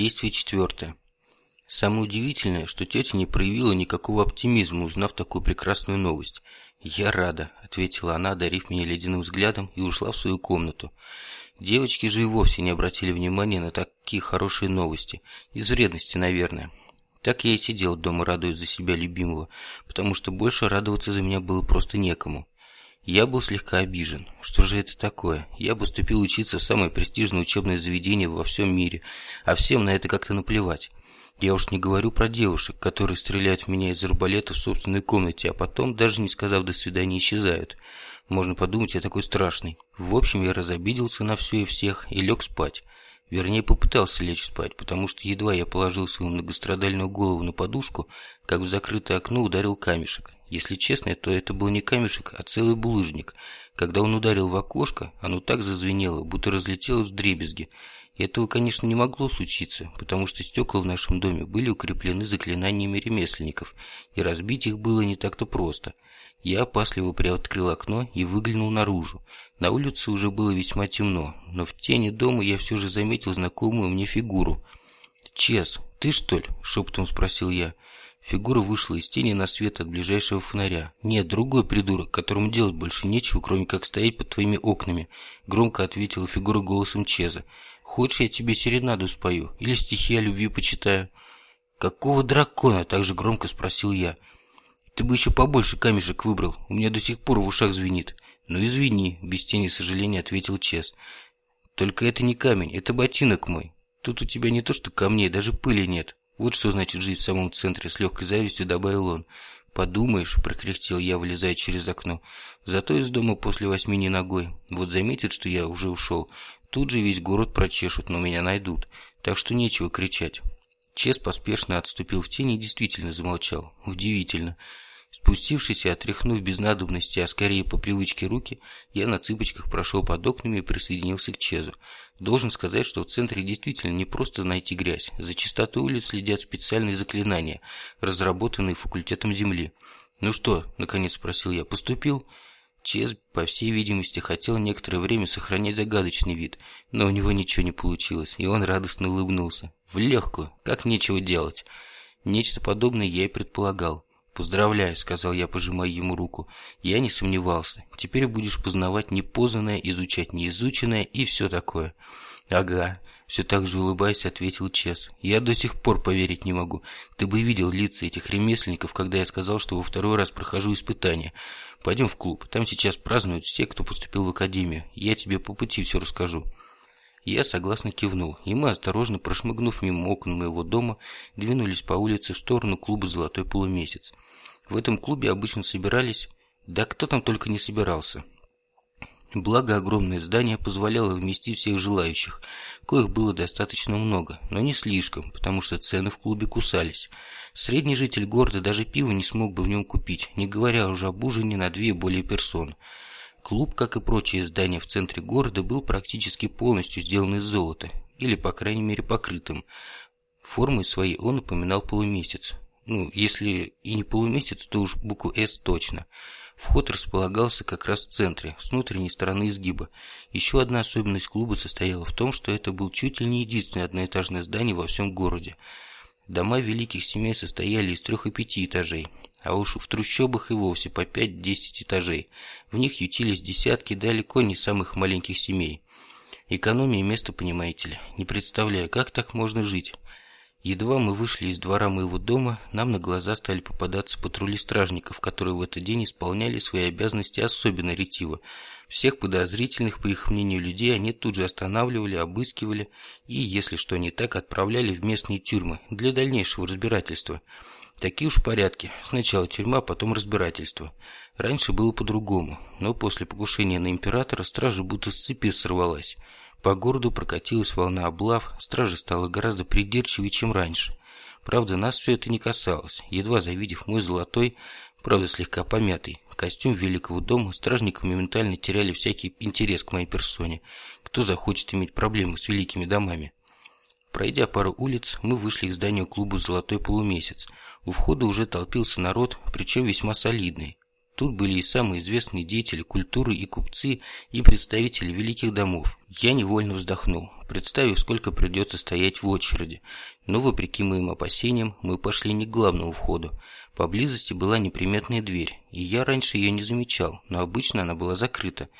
Действие четвертое. Самое удивительное, что тетя не проявила никакого оптимизма, узнав такую прекрасную новость. «Я рада», — ответила она, одарив меня ледяным взглядом, и ушла в свою комнату. Девочки же и вовсе не обратили внимания на такие хорошие новости. Из вредности, наверное. Так я и сидел дома, радуясь за себя любимого, потому что больше радоваться за меня было просто некому. Я был слегка обижен. Что же это такое? Я поступил учиться в самое престижное учебное заведение во всем мире, а всем на это как-то наплевать. Я уж не говорю про девушек, которые стреляют в меня из арбалета в собственной комнате, а потом, даже не сказав «до свидания», исчезают. Можно подумать, я такой страшный. В общем, я разобиделся на все и всех и лег спать. Вернее, попытался лечь спать, потому что едва я положил свою многострадальную голову на подушку, как в закрытое окно ударил камешек. Если честно, то это был не камешек, а целый булыжник. Когда он ударил в окошко, оно так зазвенело, будто разлетелось в дребезги. Этого, конечно, не могло случиться, потому что стекла в нашем доме были укреплены заклинаниями ремесленников, и разбить их было не так-то просто. Я опасливо приоткрыл окно и выглянул наружу. На улице уже было весьма темно, но в тени дома я все же заметил знакомую мне фигуру. «Чес, ты что ли?» – шепотом спросил я. Фигура вышла из тени на свет от ближайшего фонаря. «Нет, другой придурок, которому делать больше нечего, кроме как стоять под твоими окнами», – громко ответила фигура голосом Чеза. «Хочешь, я тебе серенаду спою? Или стихи о любви почитаю?» «Какого дракона?» – также громко спросил я. «Ты бы еще побольше камешек выбрал, у меня до сих пор в ушах звенит». «Ну извини», – без тени сожаления ответил Чез. «Только это не камень, это ботинок мой. Тут у тебя не то что камней, даже пыли нет». Вот что значит жить в самом центре, с легкой завистью добавил он. «Подумаешь», – прокряхтел я, вылезая через окно. «Зато из дома после восьми не ногой. Вот заметит, что я уже ушел. Тут же весь город прочешут, но меня найдут. Так что нечего кричать». Чес поспешно отступил в тень и действительно замолчал. Удивительно. Спустившись и отряхнув без надобности, а скорее по привычке руки, я на цыпочках прошел под окнами и присоединился к Чезу. Должен сказать, что в центре действительно не просто найти грязь. За чистотой улиц следят специальные заклинания, разработанные факультетом Земли. «Ну что?» – наконец спросил я. «Поступил?» Чез, по всей видимости, хотел некоторое время сохранять загадочный вид, но у него ничего не получилось, и он радостно улыбнулся. «В легкую, как нечего делать». Нечто подобное я и предполагал. «Поздравляю», — сказал я, пожимая ему руку. «Я не сомневался. Теперь будешь познавать непознанное, изучать неизученное и все такое». «Ага», — все так же улыбаясь, ответил Чес. «Я до сих пор поверить не могу. Ты бы видел лица этих ремесленников, когда я сказал, что во второй раз прохожу испытание. Пойдем в клуб. Там сейчас празднуют все, кто поступил в академию. Я тебе по пути все расскажу». Я согласно кивнул, и мы, осторожно прошмыгнув мимо окон моего дома, двинулись по улице в сторону клуба «Золотой полумесяц». В этом клубе обычно собирались... Да кто там только не собирался. Благо, огромное здание позволяло вместить всех желающих, коих было достаточно много, но не слишком, потому что цены в клубе кусались. Средний житель города даже пива не смог бы в нем купить, не говоря уже об ужине на две более персон – Клуб, как и прочие здания в центре города, был практически полностью сделан из золота, или, по крайней мере, покрытым. Формой своей он напоминал полумесяц. Ну, если и не полумесяц, то уж букву «С» точно. Вход располагался как раз в центре, с внутренней стороны изгиба. Еще одна особенность клуба состояла в том, что это был чуть ли не единственное одноэтажное здание во всем городе. Дома великих семей состояли из трех и пяти этажей, а уж в трущобах и вовсе по 5-10 этажей. В них ютились десятки далеко не самых маленьких семей. Экономия места, понимаете ли. Не представляю, как так можно жить. Едва мы вышли из двора моего дома, нам на глаза стали попадаться патрули стражников, которые в этот день исполняли свои обязанности особенно ретиво. Всех подозрительных, по их мнению, людей они тут же останавливали, обыскивали и, если что не так, отправляли в местные тюрьмы для дальнейшего разбирательства – Такие уж порядки. Сначала тюрьма, потом разбирательство. Раньше было по-другому, но после покушения на императора стража будто с цепи сорвалась. По городу прокатилась волна облав, стража стала гораздо придирчивее, чем раньше. Правда, нас все это не касалось. Едва завидев мой золотой, правда слегка помятый, костюм Великого дома, стражники моментально теряли всякий интерес к моей персоне. Кто захочет иметь проблемы с великими домами? Пройдя пару улиц, мы вышли к зданию клуба «Золотой полумесяц», у входа уже толпился народ, причем весьма солидный. Тут были и самые известные деятели культуры, и купцы, и представители великих домов. Я невольно вздохнул. представив, сколько придется стоять в очереди. Но, вопреки моим опасениям, мы пошли не к главному входу. Поблизости была неприметная дверь, и я раньше ее не замечал, но обычно она была закрыта.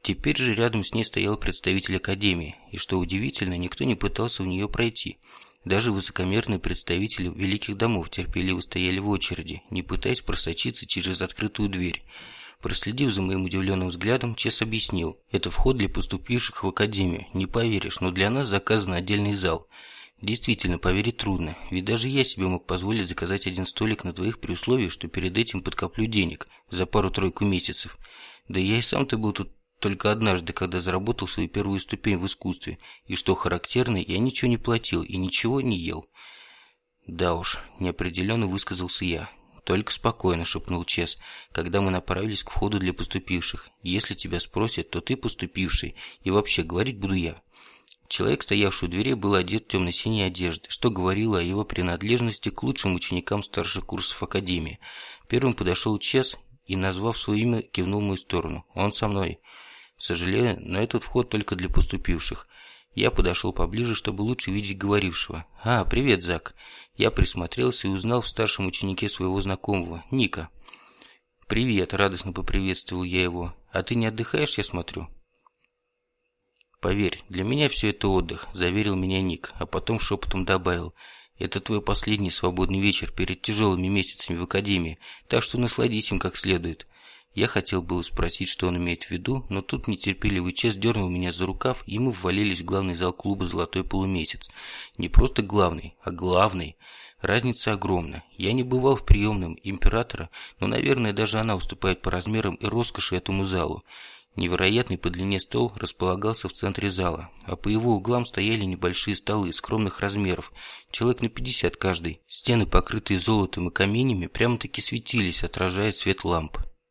Теперь же рядом с ней стоял представитель Академии, и, что удивительно, никто не пытался в нее пройти. Даже высокомерные представители великих домов терпеливо стояли в очереди, не пытаясь просочиться через открытую дверь. Проследив за моим удивленным взглядом, Чес объяснил. Это вход для поступивших в академию. Не поверишь, но для нас заказан отдельный зал. Действительно, поверить трудно, ведь даже я себе мог позволить заказать один столик на двоих при условии, что перед этим подкоплю денег за пару-тройку месяцев. Да я и сам-то был тут только однажды, когда заработал свою первую ступень в искусстве, и что характерно, я ничего не платил и ничего не ел. Да уж, неопределенно высказался я. «Только спокойно», – шепнул Чес, когда мы направились к входу для поступивших. «Если тебя спросят, то ты поступивший, и вообще говорить буду я». Человек, стоявший у двери, был одет в темно-синей одежды, что говорило о его принадлежности к лучшим ученикам старших курсов Академии. Первым подошел Чес и, назвав свое имя, кивнул в мою сторону. «Он со мной». «Сожалею, но этот вход только для поступивших. Я подошел поближе, чтобы лучше видеть говорившего. «А, привет, Зак!» Я присмотрелся и узнал в старшем ученике своего знакомого, Ника. «Привет!» – радостно поприветствовал я его. «А ты не отдыхаешь, я смотрю?» «Поверь, для меня все это отдых», – заверил меня Ник, а потом шепотом добавил. «Это твой последний свободный вечер перед тяжелыми месяцами в академии, так что насладись им как следует. Я хотел было спросить, что он имеет в виду, но тут нетерпеливый Чес дернул меня за рукав, и мы ввалились в главный зал клуба «Золотой полумесяц». Не просто главный, а главный. Разница огромна. Я не бывал в приемном императора, но, наверное, даже она уступает по размерам и роскоши этому залу. Невероятный по длине стол располагался в центре зала, а по его углам стояли небольшие столы скромных размеров, человек на 50 каждый. Стены, покрытые золотом и каменями, прямо-таки светились, отражая свет ламп.